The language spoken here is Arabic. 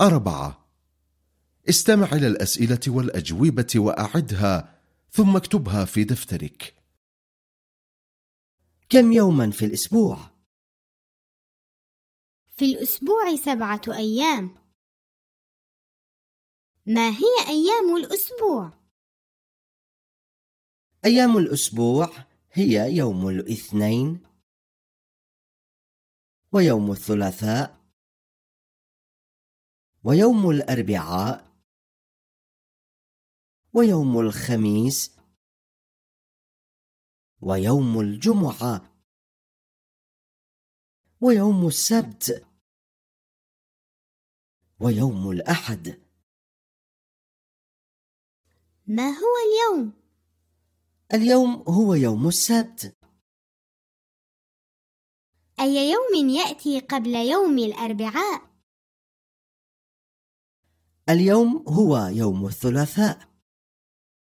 أربعة استمع إلى الأسئلة والأجوبة وأعدها ثم اكتبها في دفترك كم يوما في الأسبوع؟ في الأسبوع سبعة أيام ما هي أيام الأسبوع؟ أيام الأسبوع هي يوم الاثنين ويوم الثلاثاء ويوم الأربعاء ويوم الخميس ويوم الجمعة ويوم السبت ويوم الأحد ما هو اليوم؟ اليوم هو يوم السبت أي يوم يأتي قبل يوم الأربعاء؟ اليوم هو يوم الثلاثاء.